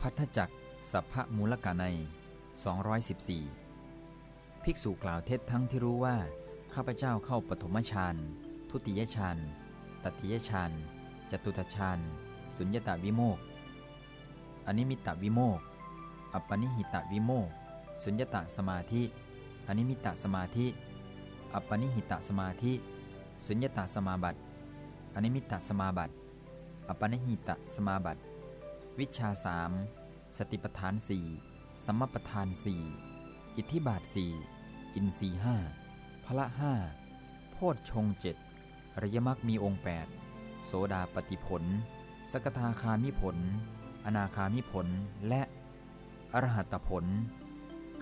พัทธจักร สัพพมูลกนัย214 ภิกษุกล่าวเท็จทั้งที่รู้ว่า ข้าพเจ้าเข้าปฐมฌาน ทุติยฌาน ตติยฌาน จตุตฌาน สุญญตวิโมกข์ อนิมิตตวิโมกข์ อัปปณิหิตวิโมกข์ สุญญตสมาธิ อนิมิตตสมาธิ อัปปณิหิตสมาธิ สุญญตสมาบัติ อนิมิตสมาบัติ อัปปนิหิตสมาบัติ วิชาสามสติปทานสี่สมปทานสี่อิทธิบาทสี่อินทรีห้าพละห้าโพชฌงเจ็ดอริยมรรคมีองค์8โสดาปฏิผล สกทาคามิผล อนาคามิผล และอรหัตผล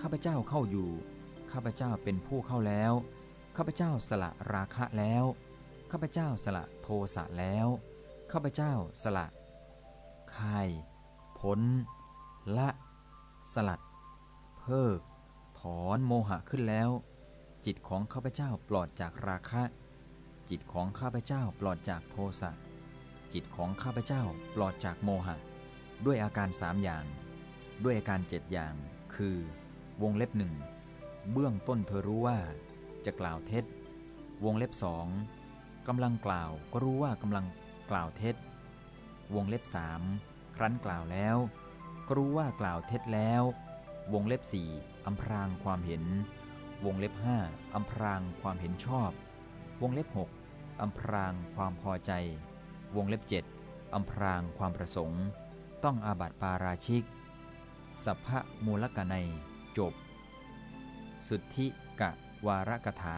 ข้าพเจ้าเข้าอยู่ ข้าพเจ้าเป็นผู้เข้าแล้ว ข้าพเจ้าสละราคะแล้ว ข้าพเจ้าสละโทสะแล้ว ข้าพเจ้าสละ คายผลละ สลัด เพิก ถอนโมหะขึ้นแล้ว จิตของข้าพเจ้าปลอดจากราคะ จิตของข้าพเจ้าปลอดจากโทสะจิตของข้าพเจ้าปลอดจากโมหะ ด้วยอาการสามอย่าง ด้วยอาการเจ็ดอย่าง คือ วงเล็บหนึ่งเบื้องต้นเธอรู้ว่า จะกล่าวเท็จ วงเล็บสองกำลังกล่าวก็รู้ว่ากำลังกล่าวเท็จ วงเล็บสามครั้นกล่าวแล้วก็รู้ว่ากล่าวเท็จแล้ว วงเล็บสี่อำพรางความเห็น วงเล็บห้าอำพรางความเห็นชอบ วงเล็บหกอำพรางความพอใจ วงเล็บเจ็ดอำพรางความประสงค์ ต้องอาบัติปาราชิก สัพพะมูลกนัยจบ สุทธิกะวารกถา